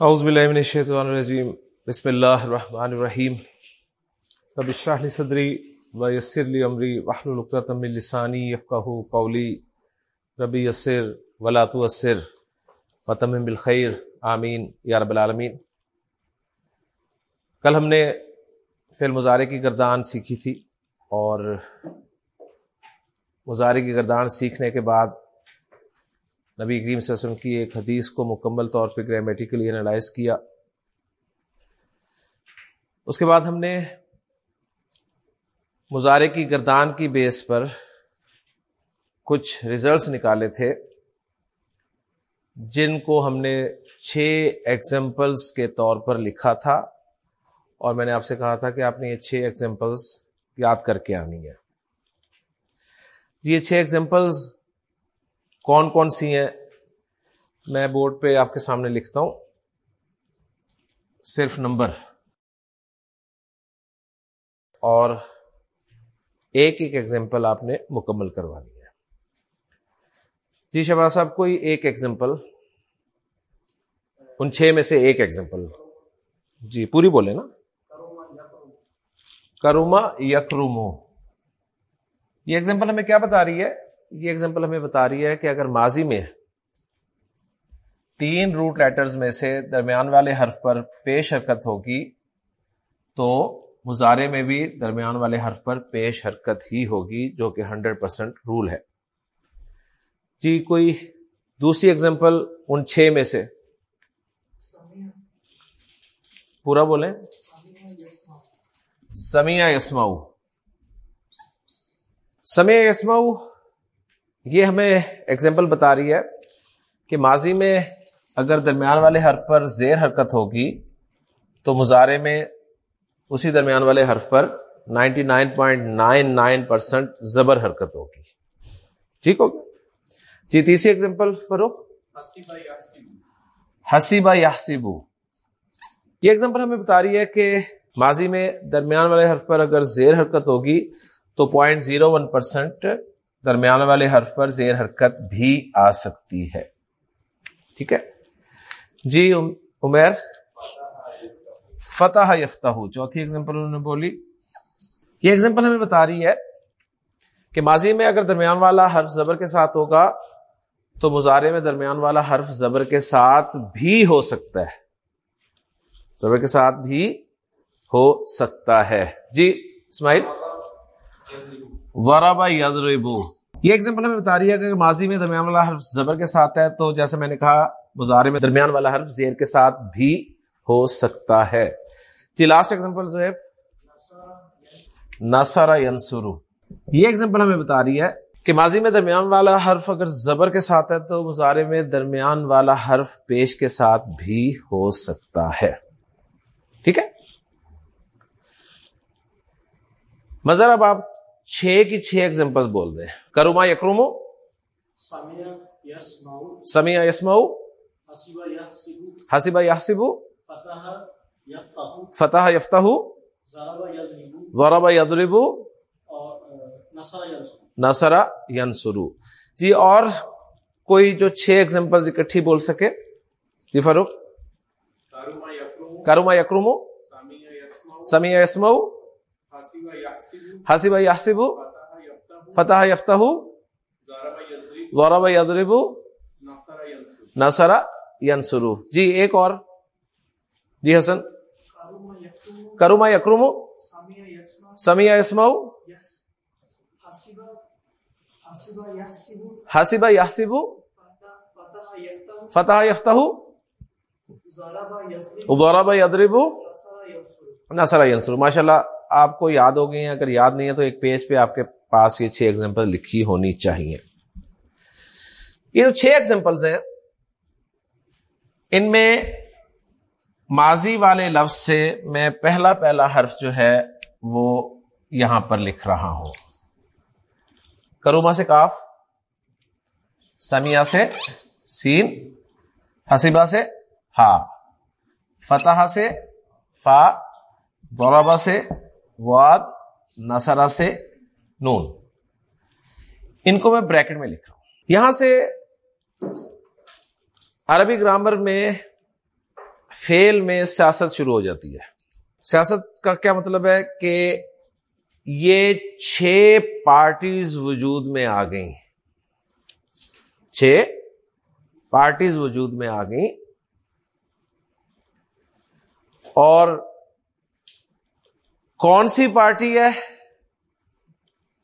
اعوذ باللہ من الشیطان الرجیم۔ بسم اللہ الرحمن الرحیم۔ رب اشرح لی صدری ویسر لی امری۔ واحلل عقدۃ من لسانی یفقهوا قولی۔ رب یسر ولا تعسر وتمم بالخیر۔ آمین۔ یا رب العالمین۔ کل ہم نے فعل مضارع کی گردان سیکھی تھی اور مضارع کی گردان سیکھنے کے بعد نبی کریم صلی اللہ علیہ وسلم کی ایک حدیث کو مکمل طور پہ گرامیٹیکلی انالائز کیا۔ اس کے بعد ہم نے مظاہرے کی گردان کی بیس پر کچھ ریزلٹس نکالے تھے، جن کو ہم نے چھ ایگزامپلس کے طور پر لکھا تھا۔ اور میں نے آپ سے کہا تھا کہ آپ نے یہ چھ ایگزامپلس یاد کر کے آنی ہے۔ یہ چھ ایگزامپلس کون کون سی ہیں؟ میں بورڈ پہ آپ کے سامنے لکھتا ہوں۔ صرف نمبر۔ اور ایک ایک ایگزامپل آپ نے مکمل کروانی ہے۔ جی شہباز صاحب، کوئی ایک ایگزامپل ان چھ میں سے ایک ایگزامپل جی پوری بولے نا۔ کروما یکرومو یہ ایگزامپل ہمیں کیا بتا رہی ہے؟ یہ ایگزامپل ہمیں بتا رہی ہے کہ اگر ماضی میں تین روٹ لیٹرز میں سے درمیان والے حرف پر پیش حرکت ہوگی، تو مظاہرے میں بھی درمیان والے حرف پر پیش حرکت ہی ہوگی، جو کہ ہنڈریڈ پرسینٹ رول ہے۔ جی کوئی دوسری ایگزامپل ان چھ میں سے؟ پورا بولیں؟ سمیہ یسماؤ۔ سمیہ یسماؤ یہ ہمیں ایگزامپل بتا رہی ہے کہ ماضی میں اگر درمیان والے حرف پر زیر حرکت ہوگی تو مظاہرے میں اسی درمیان والے حرف پر ninety nine point nine nine percent زبر حرکت ہوگی۔ ٹھیک ہوگا جی تیسری ایگزامپل فرو حسیبا یاسیبو یہ ایگزامپل ہمیں بتا رہی ہے کہ ماضی میں درمیان والے حرف پر اگر زیر حرکت ہوگی تو پوائنٹ زیرو ون پرسینٹ درمیان والے حرف پر زیر حرکت بھی آ سکتی ہے۔ ٹھیک ہے؟ جی عمیر۔ فتح یفتہ چوتھی ایگزامپل انہوں نے بولی۔ یہ ایگزامپل ہمیں بتا رہی ہے کہ ماضی میں اگر درمیان والا حرف زبر کے ساتھ ہوگا تو مظاہرے میں درمیان والا حرف زبر کے ساتھ بھی ہو سکتا ہے۔ زبر کے ساتھ بھی ہو سکتا ہے۔ جی اسماعیل۔ وربا یدربو یہ ایگزامپل ہمیں بتا رہی ہے کہ ماضی میں درمیان والا حرف زبر کے ساتھ ہے تو جیسے میں نے کہا مظاہرے میں درمیان والا حرف زیر کے ساتھ بھی ہو سکتا ہے۔ جی لاسٹ ایگزامپل جو ہے نسرا ینسرو یہ ایگزامپل ہمیں بتا رہی ہے کہ ماضی میں درمیان والا حرف اگر زبر کے ساتھ ہے تو مظاہرے میں درمیان والا حرف پیش کے ساتھ بھی ہو سکتا ہے۔ ٹھیک ہے؟ مظہر اب آپ چھ کی چھ ایگزامپل بول دیں کروما یکرومو سمیا یسمو حسیبہ یاسبو فتح یفتہ غوربا یدربو نسرا ینسرو جی اور کوئی جو چھ ایگزامپل اکٹھی بول سکے؟ جی فاروق۔ کروما یکرومو سمیا یسمو حسیبہ یاسبو فتح یفتہ غورب یدرب نسرا ینسرو جی ایک اور۔ جی حسن۔ کروما یکروم سمیا یسمو حسیبہ یاسبو فتح یفتہ غورب یدرب نسرا ینسرو ماشاء اللہ آپ کو یاد ہو گئی ہیں اگر یاد نہیں ہے تو ایک پیج پہ آپ کے پاس یہ چھ ایگزامپل لکھی ہونی چاہیے۔ یہ جو چھ ایگزامپلس ہیں، ان میں ماضی والے لفظ سے میں پہلا پہلا حرف جو ہے وہ یہاں پر لکھ رہا ہوں۔ کروما سے کاف، سمیا سے سین، حسیبہ سے ہا فتح سے فا بورابا سے واد نسرا سے نون۔ ان کو میں بریکٹ میں لکھ رہا ہوں۔ یہاں سے عربی گرامر میں فیل میں سیاست شروع ہو جاتی ہے۔ سیاست کا کیا مطلب ہے کہ یہ چھ پارٹیز وجود میں آ گئی چھ پارٹیز وجود میں آ گئی اور کون سی پارٹی ہے؟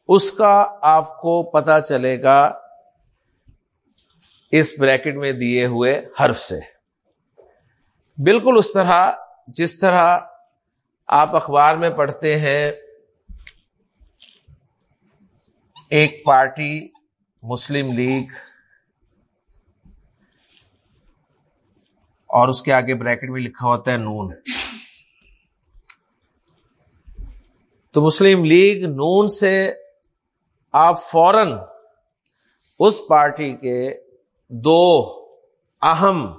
اس کا آپ کو پتا چلے گا اس بریکٹ میں دیے ہوئے حرف سے۔ بالکل اس طرح، جس طرح آپ اخبار میں پڑھتے ہیں، ایک پارٹی، مسلم لیگ، اور اس کے آگے بریکٹ میں لکھا ہوتا ہے نون۔ تو مسلم لیگ نون سے آپ فوراً اس پارٹی کے دو اہم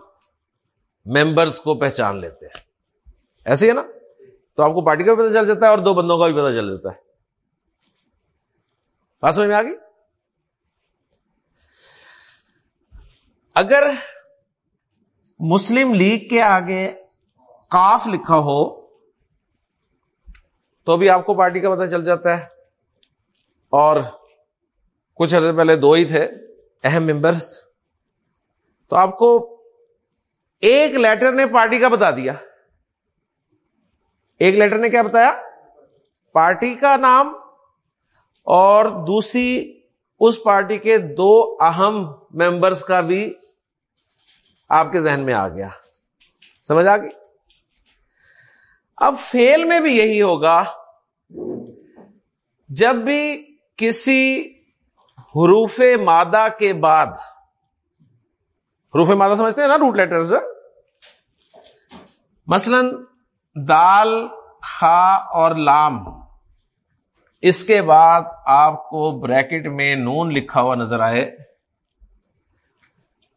ممبرس کو پہچان لیتے ہیں۔ ایسے ہے نا؟ تو آپ کو پارٹی کا بھی پتہ چل جاتا ہے اور دو بندوں کا بھی پتہ چل جاتا ہے۔ بات سمجھ میں آ گئی؟ اگر مسلم لیگ کے آگے کاف لکھا ہو تو بھی آپ کو پارٹی کا پتہ چل جاتا ہے۔ اور کچھ عرصے پہلے دو ہی تھے اہم ممبرس تو آپ کو ایک لیٹر نے پارٹی کا بتا دیا۔ ایک لیٹر نے کیا بتایا؟ پارٹی کا نام۔ اور دوسری اس پارٹی کے دو اہم ممبرس کا بھی آپ کے ذہن میں آ گیا۔ سمجھ آ گئی؟ اب فیل میں بھی یہی ہوگا، جب بھی کسی حروف مادہ کے بعد، حروف مادہ سمجھتے ہیں نا روٹ لیٹرز مثلا دال، خا اور لام، اس کے بعد آپ کو بریکٹ میں نون لکھا ہوا نظر آئے۔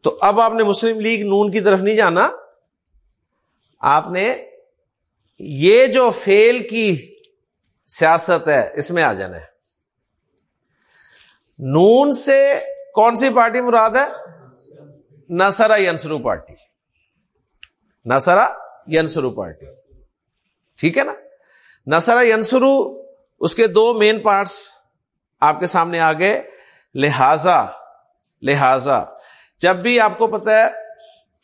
تو اب آپ نے مسلم لیگ نون کی طرف نہیں جانا، آپ نے یہ جو فیل کی سیاست ہے، اس میں آ جانا ہے۔ نون سے کون سی پارٹی مراد ہے؟ نسرا ینسرو پارٹی۔ نسرا ینسرو پارٹی۔ ٹھیک ہے نا؟ نسرا ینسرو اس کے دو مین پارٹس آپ کے سامنے آ گئے۔ لہذا لہذا، جب بھی آپ کو پتا ہے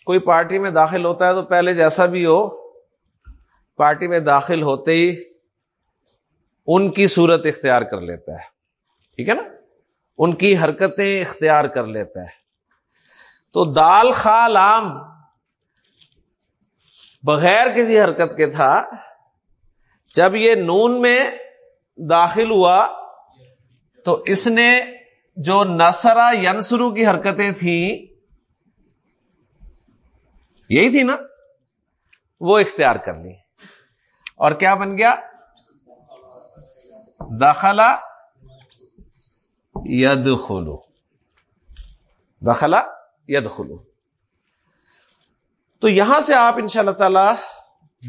کوئی پارٹی میں داخل ہوتا ہے تو پہلے جیسا بھی ہو پارٹی میں داخل ہوتے ہی ان کی صورت اختیار کر لیتا ہے۔ ٹھیک ہے نا؟ ان کی حرکتیں اختیار کر لیتا ہے۔ تو دال خالام بغیر کسی حرکت کے تھا۔ جب یہ نون میں داخل ہوا تو اس نے جو نسرا ینسرو کی حرکتیں تھیں، یہی تھی نا؟ وہ اختیار کر لی۔ اور کیا بن گیا؟ داخلہ ید خلو دخلا ید خلو تو یہاں سے آپ ان شاء اللہ تعالی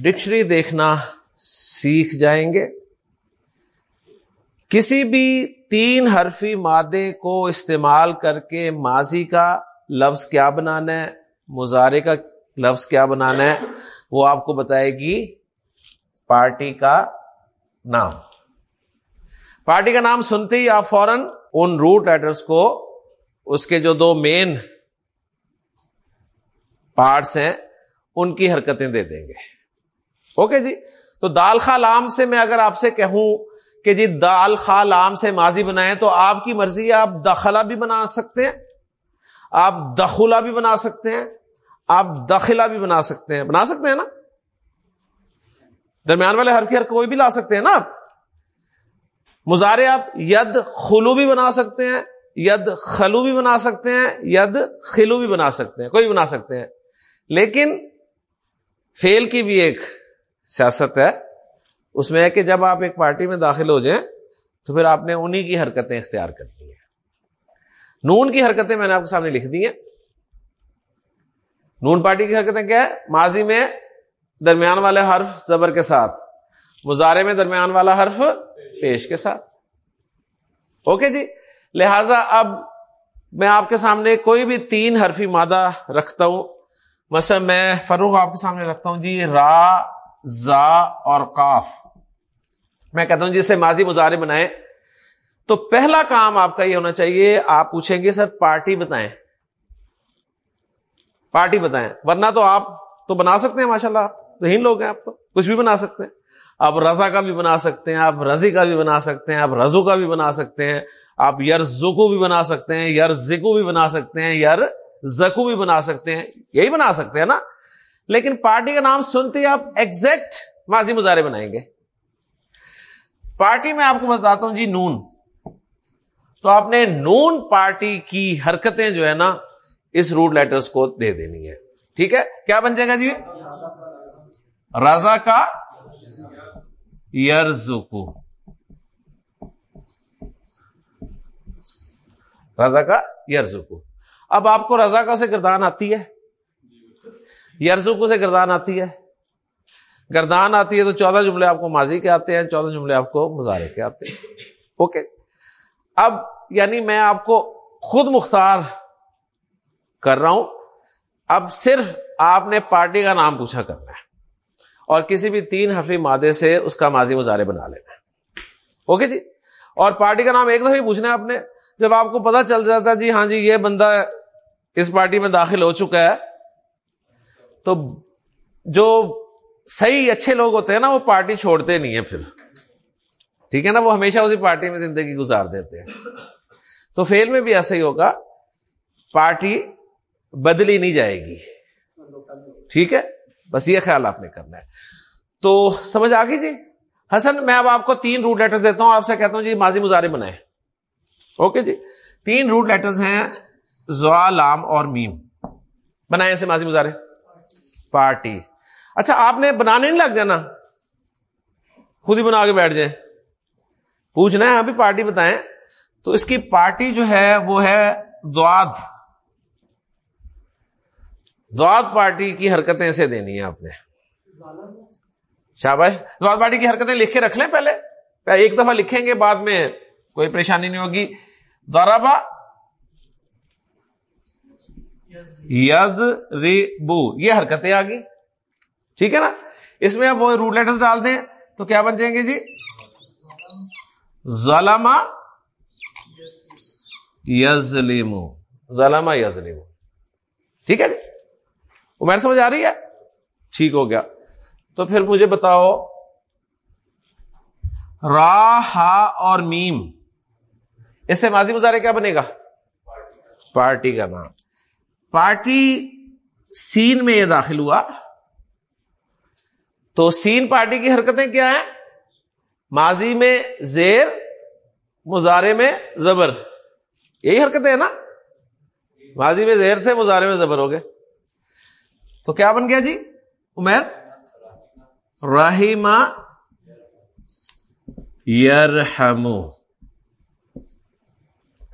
ڈکشنری دیکھنا سیکھ جائیں گے۔ کسی بھی تین حرفی مادے کو استعمال کر کے ماضی کا لفظ کیا بنانا ہے مظاہرے کا لفظ کیا بنانا ہے، وہ آپ کو بتائے گی پارٹی کا نام۔ پارٹی کا نام سنتے ہی آپ فوراً ان روٹ لیٹرس کو، اس کے جو دو مین پارٹس ہیں، ان کی حرکتیں دے دیں گے۔ اوکے جی؟ تو دال خا لام سے میں اگر آپ سے کہوں کہ جی دال خا لام سے ماضی بنائیں تو آپ کی مرضی ہے، آپ دخلا بھی بنا سکتے ہیں، آپ دخلا بھی بنا سکتے ہیں، آپ دخلا بھی بنا سکتے ہیں۔ بنا سکتے ہیں نا؟ درمیان والے ہر کی ہر کوئی بھی لا سکتے ہیں نا۔ آپ مظاہرے آپ ید خلو بھی بنا سکتے ہیں، ید خلو بھی بنا سکتے ہیں، ید خلو بھی بنا سکتے ہیں، کوئی بنا سکتے ہیں۔ لیکن فیل کی بھی ایک سیاست ہے۔ اس میں ہے کہ جب آپ ایک پارٹی میں داخل ہو جائیں تو پھر آپ نے انہی کی حرکتیں اختیار کر دی ہیں۔ نون کی حرکتیں میں نے آپ کے سامنے لکھ دی ہیں۔ نون پارٹی کی حرکتیں کیا ہے ماضی میں درمیان والے حرف زبر کے ساتھ۔ مظاہرے میں درمیان والا حرف پیش کے ساتھ۔ اوکے جی؟ لہذا اب میں آپ کے سامنے کوئی بھی تین حرفی مادہ رکھتا ہوں۔ مثلا میں فروغ آپ کے سامنے رکھتا ہوں جی را، زا اور قاف۔ میں کہتا ہوں جی اسے ماضی مظاہرے بنائیں۔ تو پہلا کام آپ کا یہ ہونا چاہیے، آپ پوچھیں گے، سر، پارٹی بتائیں۔ پارٹی بتائیں۔ ورنہ تو آپ تو بنا سکتے ہیں ماشاء اللہ آپ تو لوگ ہیں آپ تو، کچھ بھی بنا سکتے ہیں۔ آپ رضا کا بھی بنا سکتے ہیں، آپ رضی کا بھی بنا سکتے ہیں، آپ رزو کا بھی بنا سکتے ہیں، آپ یر زکو بھی بنا سکتے ہیں یر زکو بھی بنا سکتے ہیں یر زکو بھی بنا سکتے ہیں۔ یہی بنا سکتے ہیں نا۔ لیکن پارٹی کا نام سنتے ہی آپ ایگزیکٹ ماضی مظاہرے بنائیں گے۔ پارٹی میں آپ کو بتاتا ہوں جی نون۔ تو آپ نے نون پارٹی کی حرکتیں جو ہے نا، اس روٹ لیٹرز کو دے دینی ہے ٹھیک ہے؟ کیا بن جائے گا جی؟ رضا کا یرزکو رضا کا یرزکو اب آپ کو رضا کا سے گردان آتی ہے۔ یرزکو سے گردان آتی ہے۔ گردان آتی ہے تو چودہ جملے آپ کو ماضی کے آتے ہیں، چودہ جملے آپ کو مظاہرے کے آتے ہیں۔ اوکے۔ اب یعنی میں آپ کو خود مختار کر رہا ہوں۔ اب صرف آپ نے پارٹی کا نام پوچھا کرنا ہے۔ اور کسی بھی تین حفری مادے سے اس کا ماضی مظاہرے بنا لینا اوکے جی؟ اور پارٹی کا نام ایک دفعہ ہی پوچھنا ہے آپ نے، جب آپ کو پتا چل جاتا ہے جی ہاں جی یہ بندہ اس پارٹی میں داخل ہو چکا ہے، تو جو صحیح اچھے لوگ ہوتے ہیں نا، وہ پارٹی چھوڑتے نہیں ہیں پھر۔ ٹھیک ہے نا؟ وہ ہمیشہ اسی پارٹی میں زندگی گزار دیتے ہیں۔ تو فیل میں بھی ایسا ہی ہوگا، پارٹی بدلی نہیں جائے گی۔ ٹھیک ہے؟ بس یہ خیال آپ نے کرنا ہے۔ تو سمجھ آ گئی جی؟ حسن، میں اب آپ کو تین روٹ لیٹر دیتا ہوں، آپ سے کہتا ہوں جی ماضی مظاہرے بنائے اوکے جی؟ تین روٹ لیٹرز ہیں زوا لام اور میم۔ بنائے ایسے ماضی مظاہرے پارٹی۔ اچھا آپ نے بنانے نہیں لگ جانا۔ خود ہی بنا کے بیٹھ جائیں۔ پوچھنا ہے ہاں ابھی پارٹی بتائیں۔ تو اس کی پارٹی جو ہے، وہ ہے دواد دواد پارٹی کی حرکتیں ایسے دینی ہیں آپ نے۔ شاباش دواد پارٹی کی حرکتیں لکھ کے رکھ لیں پہلے۔ ایک دفعہ لکھیں گے، بعد میں کوئی پریشانی نہیں ہوگی۔ دورابا ید ری بو یہ حرکتیں آ گئی ٹھیک ہے نا؟ اس میں اب وہ روٹ لیٹرز ڈال دیں تو کیا بن جائیں گے جی؟ ظلما یزلیمو ظلما یزلیمو ٹھیک ہے جی؟ عمیر سمجھ آ رہی ہے؟ ٹھیک ہو گیا۔ تو پھر مجھے بتاؤ، را، ہا اور میم، اس سے ماضی مظاہرے کیا بنے گا؟ پارٹی کا نام۔ پارٹی سین میں یہ داخل ہوا۔ تو سین پارٹی کی حرکتیں کیا ہیں؟ ماضی میں زیر، مظاہرے میں زبر۔ یہی حرکتیں ہیں نا؟ ماضی میں زیر تھے، مظاہرے میں زبر ہو گئے۔ تو کیا بن گیا جی؟ عمیر؟ رحیمہ یرحمو۔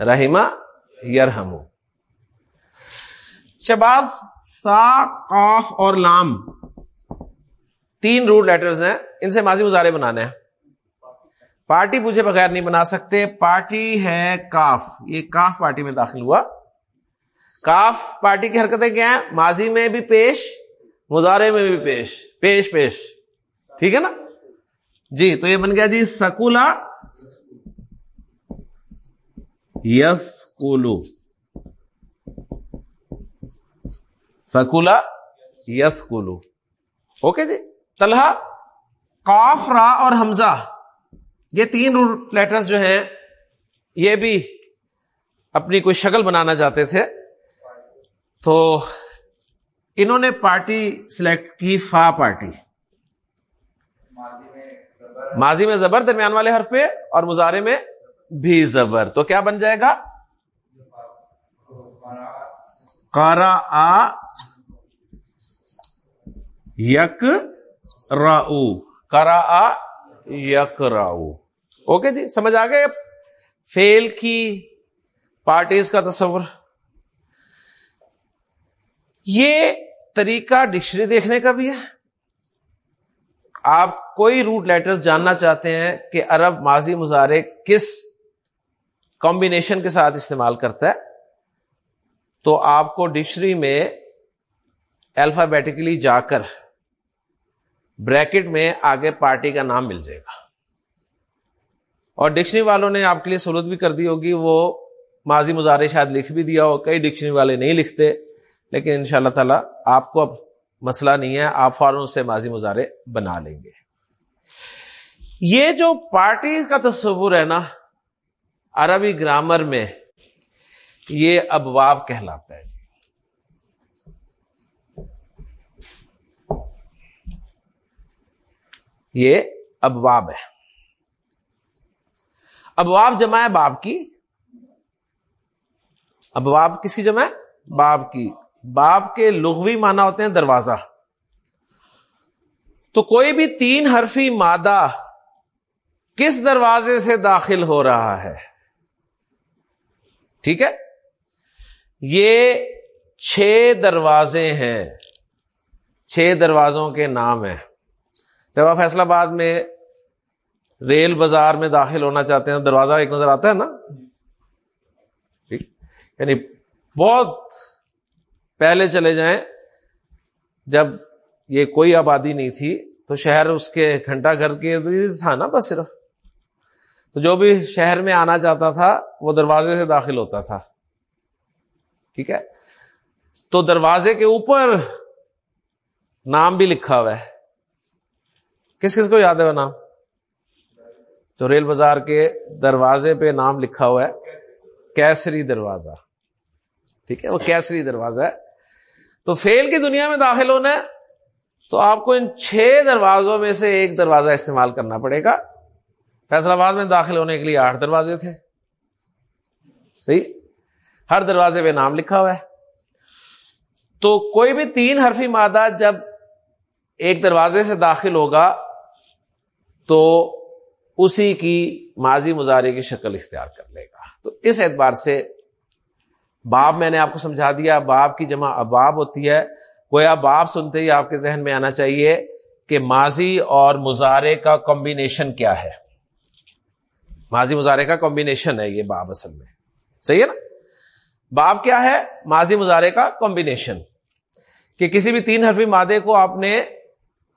رحیمہ یرحمو۔ شباز سا، قاف اور لام۔ تین روٹ لیٹرز ہیں، ان سے ماضی مظاہرے بنانے ہیں۔ پارٹی پوچھے بغیر نہیں بنا سکتے، پارٹی ہے کاف۔ یہ کاف پارٹی میں داخل ہوا۔ کاف پارٹی کی حرکتیں کیا ہیں؟ ماضی میں بھی پیش مظاہرے میں بھی پیش پیش پیش۔ ٹھیک ہے نا؟ جی تو یہ بن گیا جی سکولا یس کولو سکولا یس کولو اوکے جی؟ طلحہ، کاف، را اور حمزہ۔ یہ تین لیٹرز جو ہیں، یہ بھی اپنی کوئی شکل بنانا چاہتے تھے۔ تو انہوں نے پارٹی سلیکٹ کی، فا پارٹی۔ ماضی میں زبر، درمیان والے حرف پہ، اور مظاہرے میں بھی زبر۔ تو کیا بن جائے گا؟ کارا آ یک راؤ۔ کرا آ یک راؤ۔ اوکے جی سمجھ آ گئے؟ فیل کی پارٹیز کا تصور۔ یہ طریقہ ڈکشنری دیکھنے کا بھی ہے۔ آپ کوئی روٹ لیٹر جاننا چاہتے ہیں کہ عرب ماضی مظاہرے کس کمبینیشن کے ساتھ استعمال کرتا ہے، تو آپ کو ڈکشنری میں الفابیٹیکلی جا کر بریکٹ میں آگے پارٹی کا نام مل جائے گا۔ اور ڈکشنری والوں نے آپ کے لیے سہولت بھی کر دی ہوگی، وہ ماضی مظاہرے شاید لکھ بھی دیا ہو، کئی ڈکشنری والے نہیں لکھتے۔ لیکن ان شاء اللہ تعالی آپ کو اب مسئلہ نہیں ہے، آپ فوراً سے ماضی مظاہرے بنا لیں گے۔ یہ جو پارٹی کا تصور ہے نا، عربی گرامر میں یہ ابواب کہلاتا ہے۔ یہ ابواب ہے۔ ابواب جمع ہے باب کی۔ ابواب کس کی جمع ہے؟ باب کی۔ باب کے لغوی معنی ہوتے ہیں دروازہ۔ تو کوئی بھی تین حرفی مادہ کس دروازے سے داخل ہو رہا ہے؟ ٹھیک ہے؟ یہ چھ دروازے ہیں۔ چھ دروازوں کے نام ہیں۔ جب آپ فیصلہ آباد میں ریل بازار میں داخل ہونا چاہتے ہیں، دروازہ ایک نظر آتا ہے نا؟ یعنی بہت پہلے چلے جائیں۔ جب یہ کوئی آبادی نہیں تھی تو شہر اس کے گھنٹہ گھر کے تھا نا بس صرف۔ تو جو بھی شہر میں آنا چاہتا تھا وہ دروازے سے داخل ہوتا تھا۔ ٹھیک ہے؟ تو دروازے کے اوپر نام بھی لکھا ہوا ہے۔ کس کس کو یاد ہے وہ نام؟ جو ریل بازار کے دروازے پہ نام لکھا ہوا ہے۔ کیسری دروازہ۔ ٹھیک ہے؟ وہ کیسری دروازہ ہے۔ تو فیل کی دنیا میں داخل ہونا ہے، تو آپ کو ان چھ دروازوں میں سے ایک دروازہ استعمال کرنا پڑے گا۔ فیصلہ آباد میں داخل ہونے کے لیے آٹھ دروازے تھے۔ صحیح؟ ہر دروازے پہ نام لکھا ہوا ہے۔ تو کوئی بھی تین حرفی مادہ جب ایک دروازے سے داخل ہوگا، تو اسی کی ماضی مظاہرے کی شکل اختیار کر لے گا۔ تو اس اعتبار سے باب میں نے آپ کو سمجھا دیا، باب کی جمع اباب ہوتی ہے۔ گویا باب سنتے ہی آپ کے ذہن میں آنا چاہیے کہ ماضی اور مظاہرے کا کمبینیشن کیا ہے۔ ماضی مظاہرے کا کمبینیشن ہے یہ باب اصل میں۔ صحیح ہے نا؟ باب کیا ہے؟ ماضی مظاہرے کا کمبینیشن کہ کسی بھی تین حرفی مادے کو آپ نے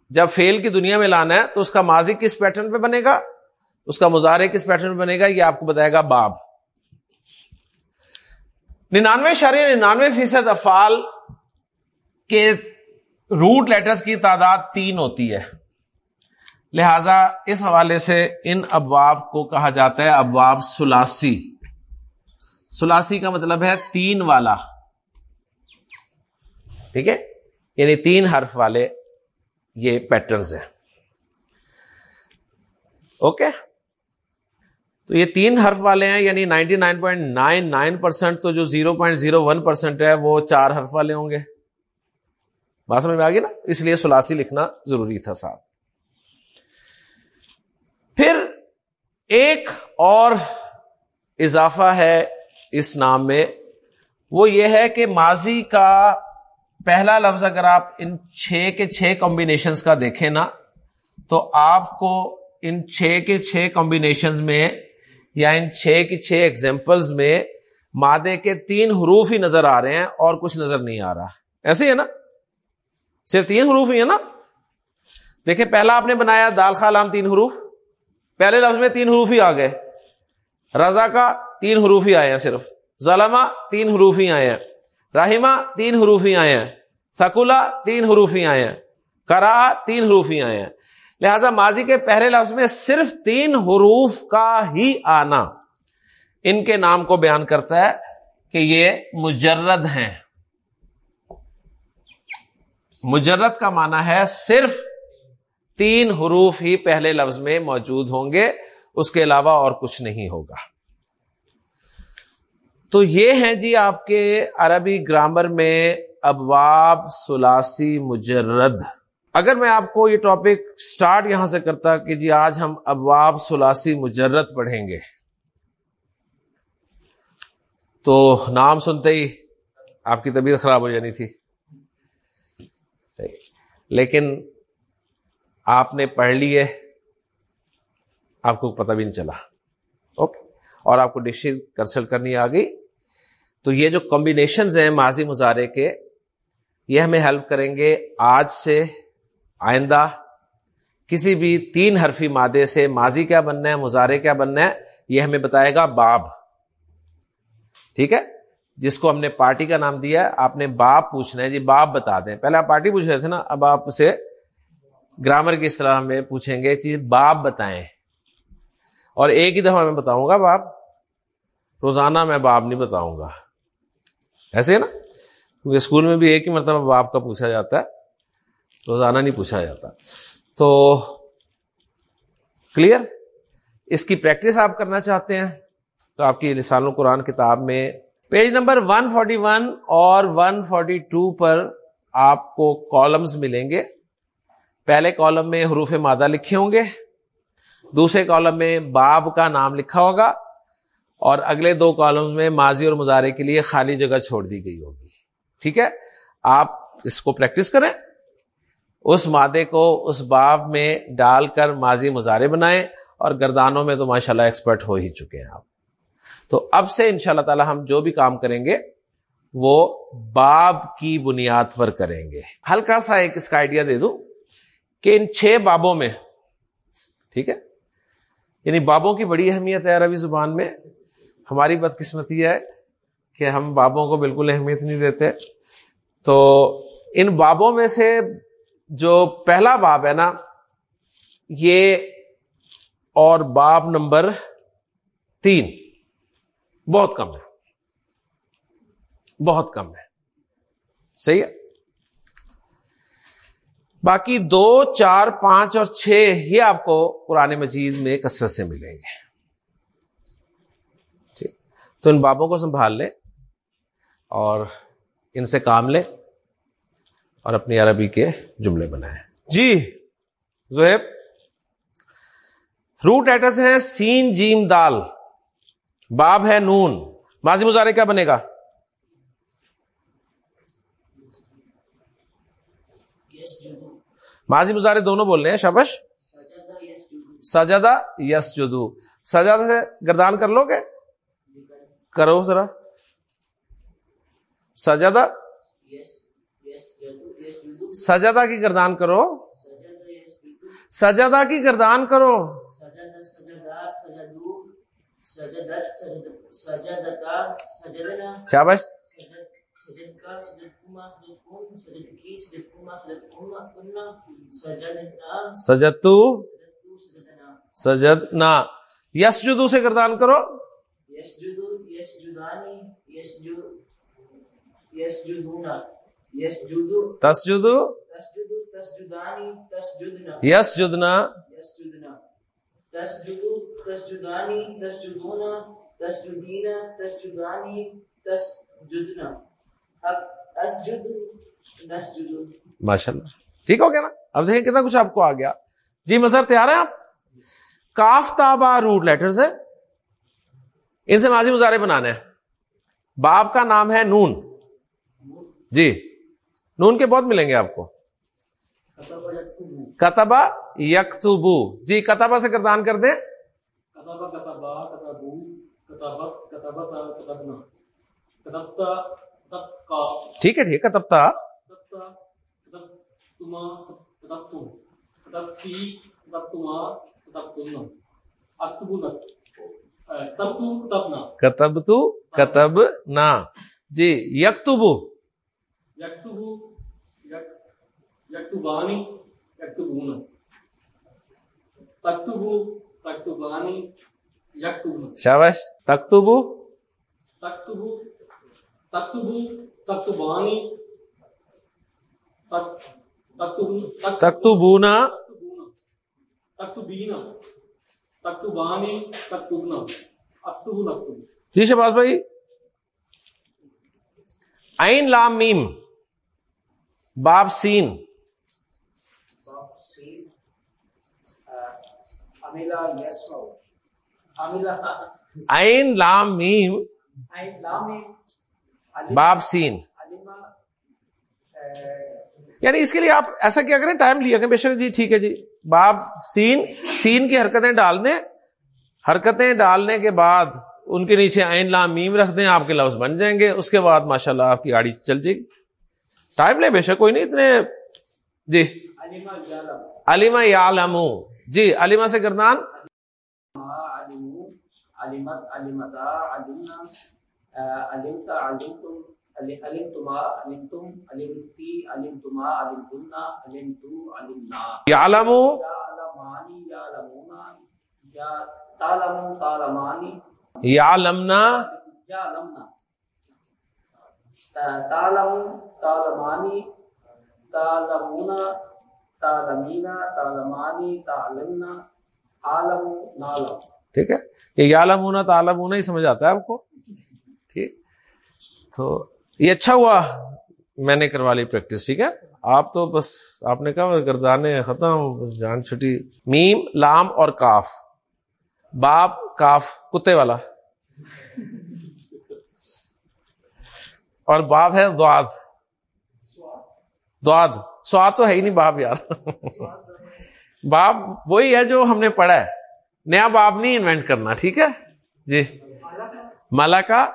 جب فیل کی دنیا میں لانا ہے تو اس کا ماضی کس پیٹرن پہ بنے گا؟ اس کا مظاہرے کس پیٹرن پہ بنے گا؟ یہ آپ کو بتائے گا باب۔ ننانوے شاری ننانوے فیصد افعال کے روٹ لیٹرز کی تعداد تین ہوتی ہے۔ لہذا اس حوالے سے ان ابواب کو کہا جاتا ہے ابواب سلاسی سلاسی کا مطلب ہے تین والا۔ ٹھیک ہے؟ یعنی تین حرف والے یہ پیٹرنز ہیں۔ اوکے؟ تو یہ تین حرف والے ہیں یعنی ninety nine point nine nine percent تو جو zero point zero one percent ہے، وہ چار حرف والے ہوں گے۔ بات سمجھ میں آ گئی نا؟ اس لیے سلاسی لکھنا ضروری تھا ساتھ پھر ایک اور اضافہ ہے اس نام میں، وہ یہ ہے کہ ماضی کا پہلا لفظ اگر آپ ان چھ کے چھ کمبینیشن کا دیکھیں نا، تو آپ کو ان چھ کے چھ کمبینیشن میں یا ان چھ کی چھ ایگزامپلس میں مادے کے تین حروف ہی نظر آ رہے ہیں اور کچھ نظر نہیں آ رہا۔ ایسے ہی ہے نا؟ صرف تین حروف ہی ہے نا؟ دیکھیں، پہلا آپ نے بنایا دال خالام تین حروف۔ پہلے لفظ میں تین حروف ہی آ گئے۔ رضا کا تین حروف ہی آئے ہیں صرف۔ ظلمہ تین حروف ہی آئے ہیں۔ رحیمہ تین حروف ہی آئے ہیں۔ سکولا تین حروف ہی آئے ہیں۔ کرا تین حروف ہی آئے ہیں۔ لہذا ماضی کے پہلے لفظ میں صرف تین حروف کا ہی آنا ان کے نام کو بیان کرتا ہے کہ یہ مجرد ہیں۔ مجرد کا معنی ہے صرف تین حروف ہی پہلے لفظ میں موجود ہوں گے، اس کے علاوہ اور کچھ نہیں ہوگا۔ تو یہ ہیں جی آپ کے عربی گرامر میں ابواب سلاسی مجرد۔ اگر میں آپ کو یہ ٹاپک سٹارٹ یہاں سے کرتا کہ جی آج ہم ابواب سلاسی مجرد پڑھیں گے، تو نام سنتے ہی آپ کی طبیعت خراب ہو جانی تھی۔ لیکن آپ نے پڑھ لیے آپ کو پتہ بھی نہیں چلا۔ اوکے۔ اور آپ کو ڈکشن کنسلٹ کرنی آ گئی۔ تو یہ جو کمبینیشن ہیں ماضی مظاہرے کے، یہ ہمیں ہیلپ کریں گے آج سے آئندہ کسی بھی تین حرفی مادے سے ماضی کیا بننا ہے مظاہرے کیا بننا ہے، یہ ہمیں بتائے گا باب۔ ٹھیک ہے؟ جس کو ہم نے پارٹی کا نام دیا ہے، آپ نے باپ پوچھنا ہے۔ جی باپ بتا دیں۔ پہلے آپ پارٹی پوچھ رہے تھے نا، اب آپ سے گرامر کی اصطلاح میں پوچھیں گے، چیز باپ بتائیں۔ اور ایک ہی دفعہ میں بتاؤں گا باپ روزانہ میں باپ نہیں بتاؤں گا۔ ایسے ہے نا؟ کیونکہ اسکول میں بھی ایک ہی مرتبہ باپ کا پوچھا جاتا ہے۔ روزانہ نہیں پوچھا جاتا۔ تو کلیئر اس کی پریکٹس آپ کرنا چاہتے ہیں۔ تو آپ کی لسان القرآن کتاب میں پیج نمبر 141 اور 142 پر آپ کو کالمز ملیں گے۔ پہلے کالم میں حروف مادہ لکھے ہوں گے۔ دوسرے کالم میں باب کا نام لکھا ہوگا۔ اور اگلے دو کالم میں ماضی اور مظاہرے کے لیے خالی جگہ چھوڑ دی گئی ہوگی۔ ٹھیک ہے؟ آپ اس کو پریکٹس کریں۔ اس مادے کو اس باب میں ڈال کر ماضی مظاہرے بنائیں اور گردانوں میں تو ماشاء اللہ ایکسپرٹ ہو ہی چکے ہیں آپ۔ تو اب سے ان شاء اللہ تعالی ہم جو بھی کام کریں گے، وہ باب کی بنیاد پر کریں گے۔ ہلکا سا ایک اس کا آئیڈیا دے دوں کہ ان چھ بابوں میں، ٹھیک ہے؟ یعنی بابوں کی بڑی اہمیت ہے عربی زبان میں۔ ہماری بدقسمتی ہے کہ ہم بابوں کو بالکل اہمیت نہیں دیتے۔ تو ان بابوں میں سے جو پہلا باب ہے نا، یہ اور باب نمبر تین، بہت کم ہے۔ بہت کم ہے۔ صحیح ہے؟ باقی دو، چار، پانچ اور چھ، یہ آپ کو قرآن مجید میں کثرت سے ملیں گے۔ ٹھیک۔ تو ان بابوں کو سنبھال لیں اور ان سے کام لیں۔ اور اپنی عربی کے جملے بنائیں۔ جی زہیب روٹ ایٹس ہے سین، جیم، دال۔ باب ہے نون۔ ماضی مظاہرے کیا بنے گا؟ ماضی مظاہرے دونوں بول رہے ہیں شبش سجدہ یس جدو۔ سجادہ سے گردان کر لو گے؟ کرو ذرا۔ سجدہ سجدہ کی گردان کرو۔ سجدہ کی گردان کرو۔ شابش سجتو سجدنا۔ یس جدو سے گردان کرو۔ یس جدو یس جدانی یس جو یس جدونا یس جدنا ماشاء اللہ ٹھیک ہو گیا نا؟ اب دیکھیں کتنا کچھ آپ کو آ گیا۔ جی مظہر تیار ہے آپ؟ کاف تابا روٹ لیٹر سے ان سے ماضی مظاہرے بنانے ہیں۔ باپ کا نام ہے نون۔ جی۔ نون کے بہت ملیں گے آپ کو۔ کتبا یکتبو۔ جی کتبا سے کردان کر دیں۔ ٹھیک ہے ٹھیک ہے تب تک کتب تو کتب نا جی یکتبو۔ یکتبو یکتبانی یکتبون تکتبو تکتبانی یکتبون شاباش تکتبو؟ تکتبو تکتبو تکتبانی تکتبونا؟ تکتبینا. تکتبانی تکتبنا. اکتبو نکتبو جی شباز بھائی عین لام میم. باب سین۔ عین لام میم۔ عین لام میم۔ باب سین۔ یعنی اس کے لیے آپ ایسا کیا کریں ٹائم لیا بے شک جی ٹھیک ہے جی۔ باب سین۔ سین کی حرکتیں ڈال دیں حرکتیں ڈالنے کے بعد ان کے نیچے عین لام میم رکھ دیں آپ کے لفظ بن جائیں گے۔ اس کے بعد ماشاء اللہ آپ کی گاڑی چل جائے گی۔ ٹائم لے، بے شک کوئی نہیں، اتنے جی۔ علم یعلم علیما یعلم جی علیما سے گردان یعلم یا یعلمنا یعلمنا۔ تعلمون تعلمانی تعلمونا تعلمینا تعلمانی تعلمنا عالم نعلم ٹھیک ہے؟ یہ یعلم ہونا تعلم ہونا ہی سمجھ آتا ہے آپ کو۔ ٹھیک۔ تو یہ اچھا ہوا، میں نے کروا لی پریکٹس، ٹھیک ہے؟ آپ تو بس، آپ نے کہا گردانے ختم، بس جان چھٹی۔ میم، لام اور کاف۔ باپ، کاف، کتے والا۔ اور باپ ہے دواد دواد سواد تو ہے ہی نہیں باپ یار۔ باپ وہی ہے جو ہم نے پڑھا ہے۔ نیا باپ نہیں انوینٹ کرنا ٹھیک ہے؟ جی۔ ملکا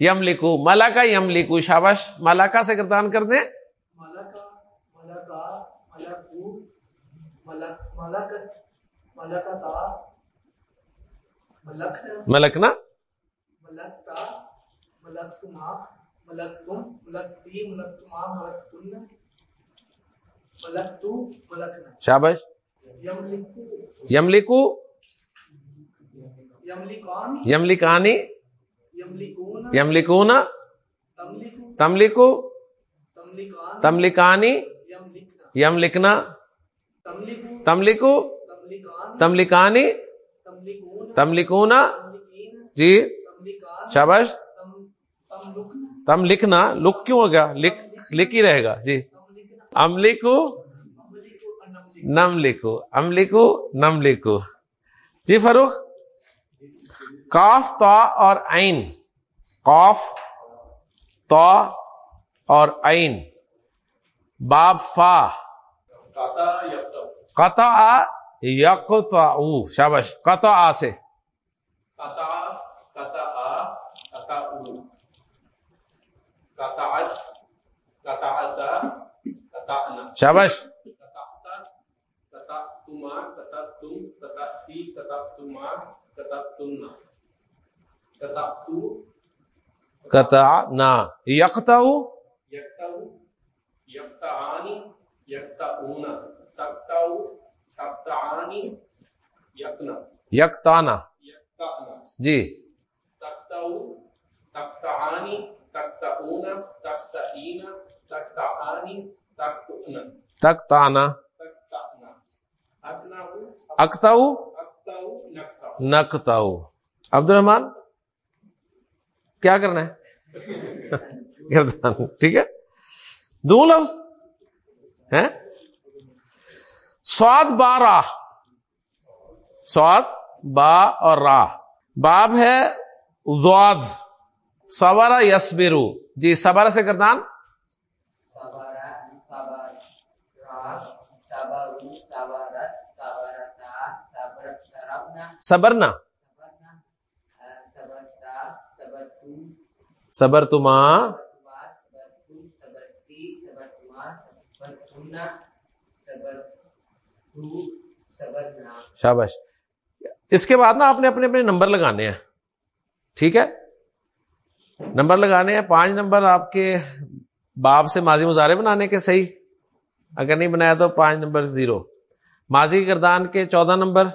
یم لکھو ملکا یم لکھو شابش ملکا سے گردان کر دیں۔ ملکا ملک ملکت ملکتا ملکنا ملکنا ملکتا ملکتما ملکتم ملکتی ملکتما ملکتن ملکتو ملکنا شابش یملکو. یملکان. یم لکانی یملکون؟ یم لکھونا تملکو؟ تم لکھو تملکان. تم لکانی یملکنا؟ تملکو. تم لکھو تملکان. تم لکانی تملکون تم جی. شابش تم لکھنا لک کیوں ہو گیا لکھ لکھ ہی رہے گا۔ جی۔ ام لکھو نم لکھو۔ ام لکھو نم لکھو۔ جی فروخ کاف تا اور عین۔ قاف تا اور عین۔ باب فا۔ قطع یقطع۔ شابش قطع سے۔ شابش قطع نا یقطع یقتانا جی تک تانا اکتاؤ نقتاؤ عبد الرحمان کیا کرنا ہے؟ گردان ٹھیک ہے؟ دو لفظ ہیں؟ سواد با را. سواد با اور را. باب ہے زواد سوارا یسبرو جی سبارا سے گردان صبرنا. صبر تما شابش اس کے بعد نا آپ نے اپنے اپنے نمبر لگانے ہیں. ٹھیک ہے؟ نمبر لگانے ہیں. پانچ نمبر آپ کے باب سے ماضی مظاہرے بنانے کے صحیح. اگر نہیں بنایا تو پانچ نمبر زیرو. ماضی گردان کے چودہ نمبر.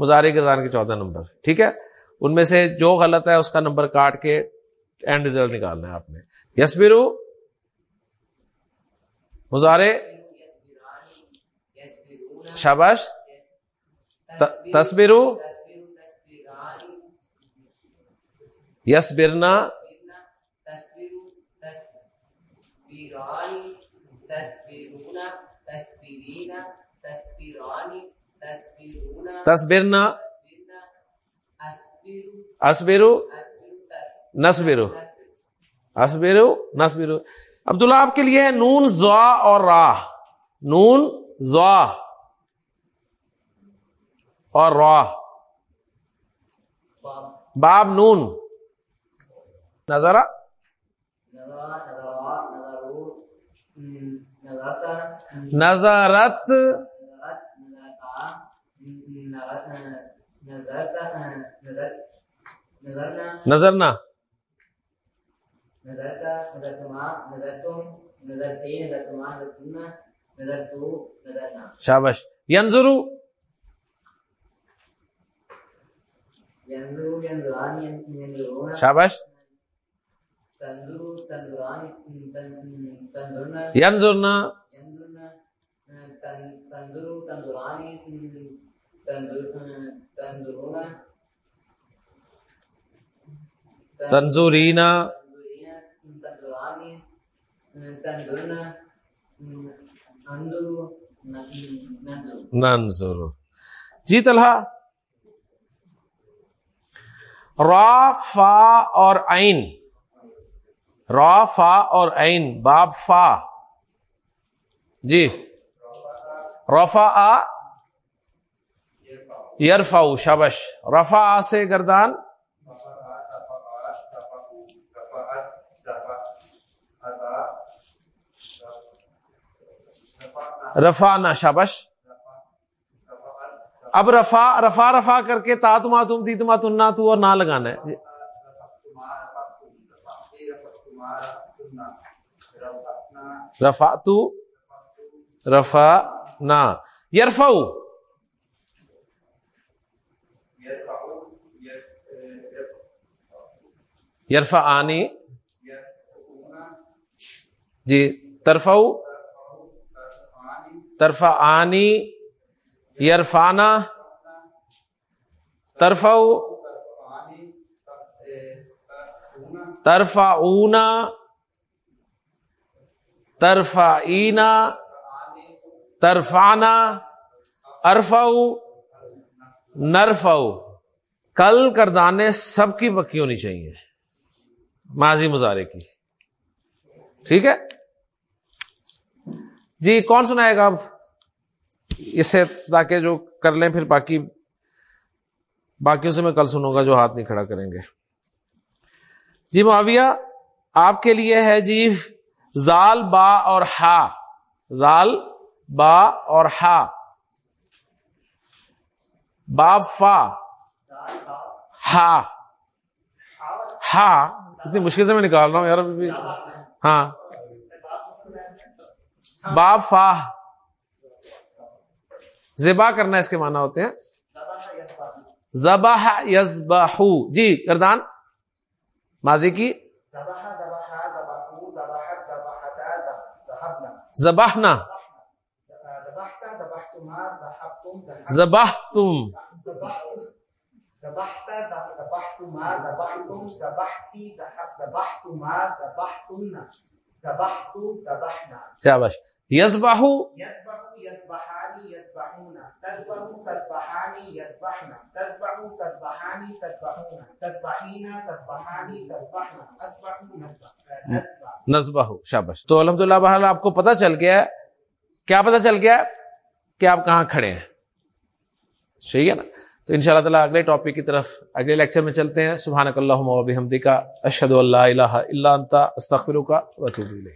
مظاہرے گردان کے چودہ نمبر۔ ٹھیک ہے؟ ان میں سے جو غلط ہے اس کا نمبر کاٹ کے اینڈ ریزلٹ نکالنا ہے آپ نے۔ یس بیرو مظاہرے Yasbirani, yasbiruna, شاباش؟ ت- tasbiru, تصبرو tasbiru, tasbirani, یس برنا tasbirna, تصبرنا اسبرو نصبرو اسبرو نصبرو عبداللہ آپ کے لیے ہے نون زوا اور رون زوا اور را باب نون نظرا نظرت نظرنا. نظرنا نظرتما نظرتم نظرتے نظرتما نظرتن نظرتو نظرنا شابش ینظرو. ينظروا ينظران ينظرون شابش تنظروا تنظران تنظرن ینظرنا. ينظرن تن- تنظران انظروا ننظر جی طلحہ را فا اور عین را فا اور عین باب فا جی رفا آ یرفاؤ شبش. رفا سے گردان. رفا نہ شبش. اب رفا رفا رفا کر کے تا تما تم، تی تما تننا تو اور نہ لگانا ہے. جی. رفا تو رفا نہ یرفاؤ یرفا آنی جی ترفاؤ ترفا آنی یرفانا ترفا ترفا اونا ترفا اینا ترفانا ارفاؤ نرفاؤ کل کردانے سب کی پکی ہونی چاہیے۔ ماضی مظاہرے کی۔ ٹھیک ہے؟ جی کون سنائے گا اب؟ اسے تاکہ جو کر لیں، پھر باقی، باقیوں سے میں کل سنوں گا جو ہاتھ نہیں کھڑا کریں گے۔ جی معاویہ، آپ کے لیے ہے جی زال با اور ہا۔ زال با اور ہا۔ باب فا۔ ہا۔ ہا۔ اتنی مشکل سے میں نکال رہا ہوں یار ابھی ہاں۔ باب فا۔ زبا کرنا اس کے معنی ہوتے ہیں۔ زبح یزبحو جی گردان۔ ماضی کی۔ زبحنا زبح تم ذبحت ذبحت ما ذبحتم ذبحتي ذبحت ما ذبحتن ذبحت ذبحنا شاباش یزبحو يذبح يذبحان يذبحون تذبح تذبحان يذبحن تذبح تذبحان تذبحون تذبحين تذبحان تذبحن أذبح نذبح شاباش. تو الحمدللہ بہرحال آپ کو پتا چل گیا کیا پتا چل گیا کہ آپ کہاں کھڑے ہیں؟ صحیح ہے نا؟ تو ان شاء اللہ تعالیٰ اگلے ٹاپک کی طرف اگلے لیکچر میں چلتے ہیں. سبحانک اللہ و بحمدک اشہد اللہ الہ الا انت، استغفرک و الیک.